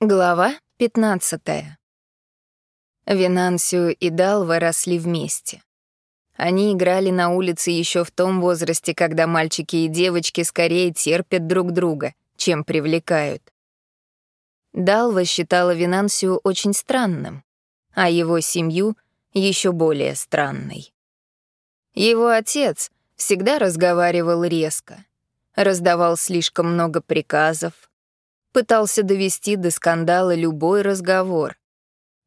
Глава 15. Винансию и Далва росли вместе. Они играли на улице еще в том возрасте, когда мальчики и девочки скорее терпят друг друга, чем привлекают. Далва считала Винансию очень странным, а его семью — еще более странной. Его отец всегда разговаривал резко, раздавал слишком много приказов, пытался довести до скандала любой разговор.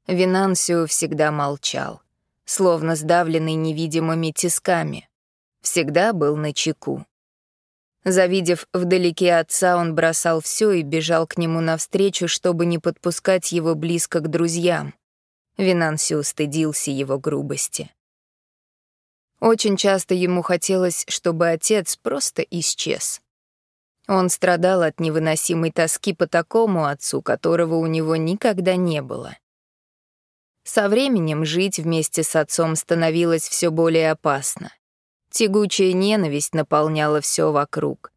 Винансио всегда молчал, словно сдавленный невидимыми тисками. Всегда был на чеку. Завидев вдалеке отца, он бросал все и бежал к нему навстречу, чтобы не подпускать его близко к друзьям. Винансио стыдился его грубости. Очень часто ему хотелось, чтобы отец просто исчез. Он страдал от невыносимой тоски по такому отцу, которого у него никогда не было. Со временем жить вместе с отцом становилось все более опасно. Тягучая ненависть наполняла все вокруг.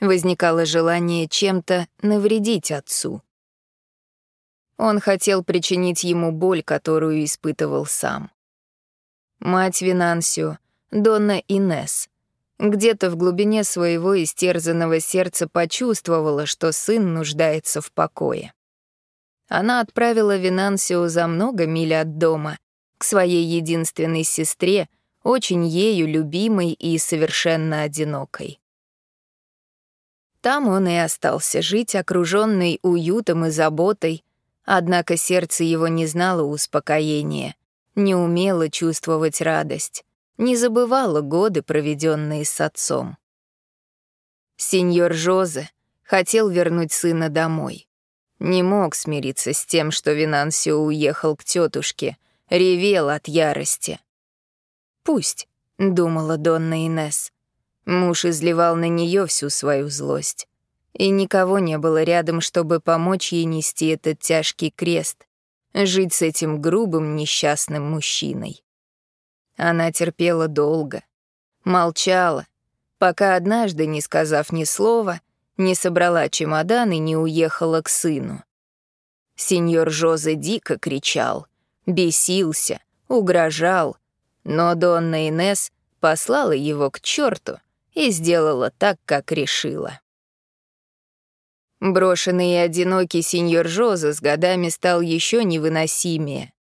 Возникало желание чем-то навредить отцу. Он хотел причинить ему боль, которую испытывал сам. Мать Винансио, Донна Инес, где-то в глубине своего истерзанного сердца почувствовала, что сын нуждается в покое. Она отправила Винансио за много миль от дома, к своей единственной сестре, очень ею любимой и совершенно одинокой. Там он и остался жить, окружённый уютом и заботой, однако сердце его не знало успокоения, не умело чувствовать радость не забывала годы, проведенные с отцом. Сеньор Жозе хотел вернуть сына домой. Не мог смириться с тем, что Винансио уехал к тетушке, ревел от ярости. «Пусть», — думала Донна Инес. Муж изливал на нее всю свою злость. И никого не было рядом, чтобы помочь ей нести этот тяжкий крест, жить с этим грубым несчастным мужчиной. Она терпела долго, молчала, пока однажды, не сказав ни слова, не собрала чемодан и не уехала к сыну. Сеньор Жозе дико кричал, бесился, угрожал, но Донна Инес послала его к черту и сделала так, как решила. Брошенный и одинокий сеньор Жозе с годами стал еще невыносимее.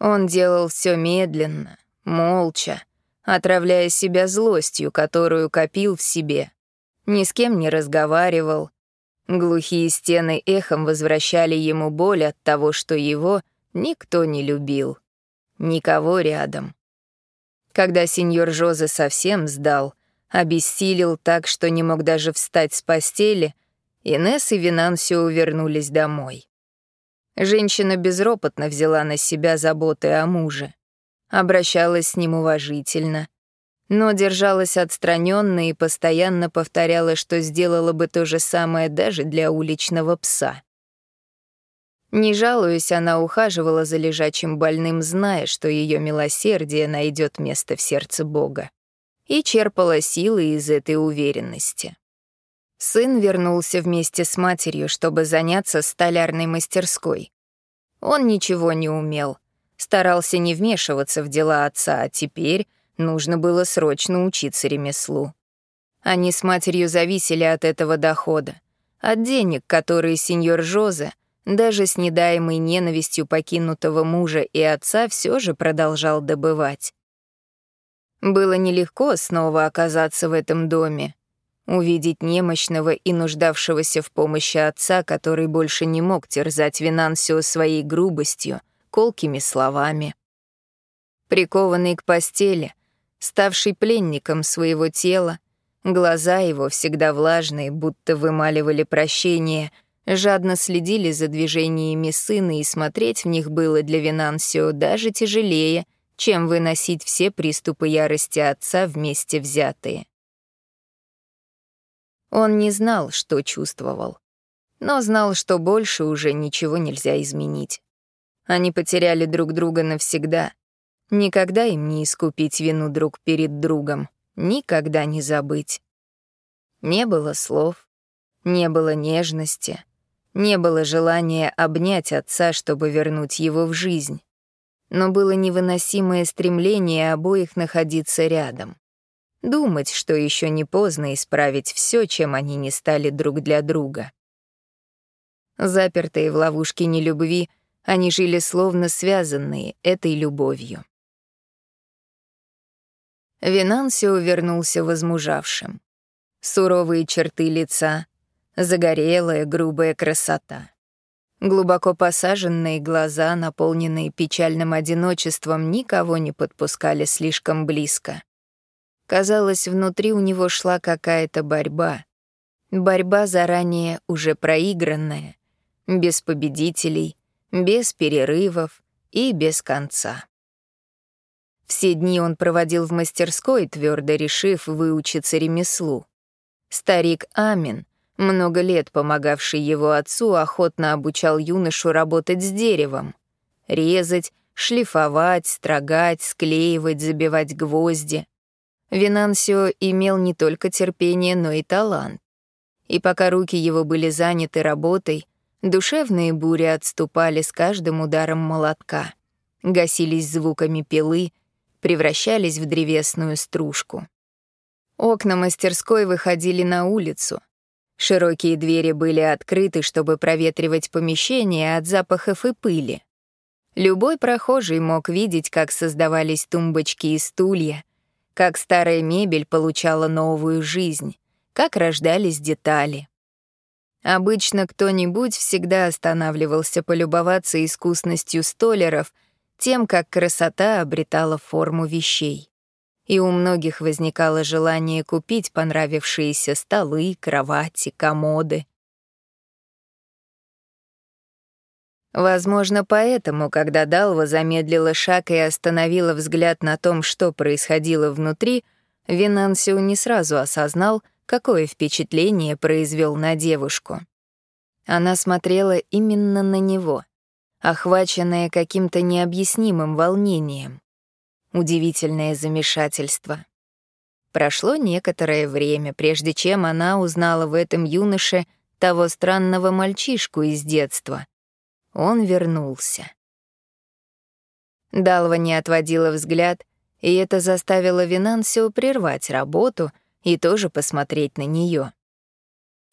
Он делал все медленно, молча, отравляя себя злостью, которую копил в себе. Ни с кем не разговаривал. Глухие стены эхом возвращали ему боль от того, что его никто не любил. Никого рядом. Когда сеньор Жозе совсем сдал, обессилел так, что не мог даже встать с постели, Инесс и Винансио вернулись домой. Женщина безропотно взяла на себя заботы о муже обращалась с ним уважительно, но держалась отстраненно и постоянно повторяла, что сделала бы то же самое даже для уличного пса. Не жалуясь, она ухаживала за лежачим больным, зная, что ее милосердие найдет место в сердце Бога, и черпала силы из этой уверенности. Сын вернулся вместе с матерью, чтобы заняться столярной мастерской. Он ничего не умел, старался не вмешиваться в дела отца, а теперь нужно было срочно учиться ремеслу. Они с матерью зависели от этого дохода, от денег, которые сеньор Жозе, даже с недаемой ненавистью покинутого мужа и отца, все же продолжал добывать. Было нелегко снова оказаться в этом доме, увидеть немощного и нуждавшегося в помощи отца, который больше не мог терзать Винансио своей грубостью — колкими словами. Прикованный к постели, ставший пленником своего тела, глаза его, всегда влажные, будто вымаливали прощение, жадно следили за движениями сына, и смотреть в них было для Винансио даже тяжелее, чем выносить все приступы ярости отца вместе взятые. Он не знал, что чувствовал, но знал, что больше уже ничего нельзя изменить. Они потеряли друг друга навсегда. Никогда им не искупить вину друг перед другом, никогда не забыть. Не было слов, не было нежности, Не было желания обнять отца, чтобы вернуть его в жизнь. Но было невыносимое стремление обоих находиться рядом. Думать, что еще не поздно исправить все, чем они не стали друг для друга. Запертые в ловушке нелюбви, они жили словно связанные этой любовью. Винансио вернулся возмужавшим. Суровые черты лица, загорелая грубая красота. Глубоко посаженные глаза, наполненные печальным одиночеством, никого не подпускали слишком близко. Казалось, внутри у него шла какая-то борьба. Борьба заранее уже проигранная, без победителей, без перерывов и без конца. Все дни он проводил в мастерской, твердо решив выучиться ремеслу. Старик Амин, много лет помогавший его отцу, охотно обучал юношу работать с деревом. Резать, шлифовать, строгать, склеивать, забивать гвозди. Винансио имел не только терпение, но и талант. И пока руки его были заняты работой, душевные бури отступали с каждым ударом молотка, гасились звуками пилы, превращались в древесную стружку. Окна мастерской выходили на улицу. Широкие двери были открыты, чтобы проветривать помещение от запахов и пыли. Любой прохожий мог видеть, как создавались тумбочки и стулья, как старая мебель получала новую жизнь, как рождались детали. Обычно кто-нибудь всегда останавливался полюбоваться искусностью столеров — тем, как красота обретала форму вещей. И у многих возникало желание купить понравившиеся столы, кровати, комоды. Возможно, поэтому, когда Далва замедлила шаг и остановила взгляд на том, что происходило внутри, Винансио не сразу осознал, какое впечатление произвел на девушку. Она смотрела именно на него — охваченная каким-то необъяснимым волнением. Удивительное замешательство. Прошло некоторое время, прежде чем она узнала в этом юноше того странного мальчишку из детства. Он вернулся. Далва не отводила взгляд, и это заставило Винансио прервать работу и тоже посмотреть на нее.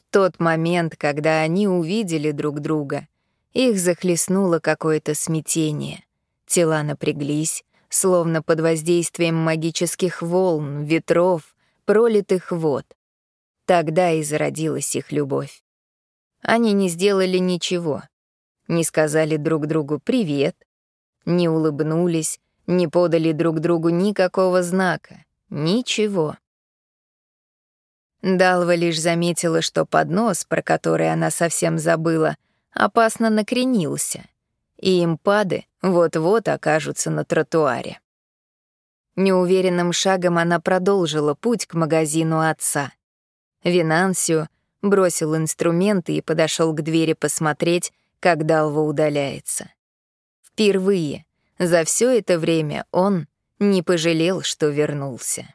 В тот момент, когда они увидели друг друга — их захлестнуло какое-то смятение. Тела напряглись, словно под воздействием магических волн, ветров, пролитых вод. Тогда и зародилась их любовь. Они не сделали ничего, не сказали друг другу «привет», не улыбнулись, не подали друг другу никакого знака, ничего. Далва лишь заметила, что поднос, про который она совсем забыла — опасно накренился, и импады вот-вот окажутся на тротуаре. Неуверенным шагом она продолжила путь к магазину отца. Винансио бросил инструменты и подошел к двери посмотреть, как Далва удаляется. Впервые за все это время он не пожалел, что вернулся.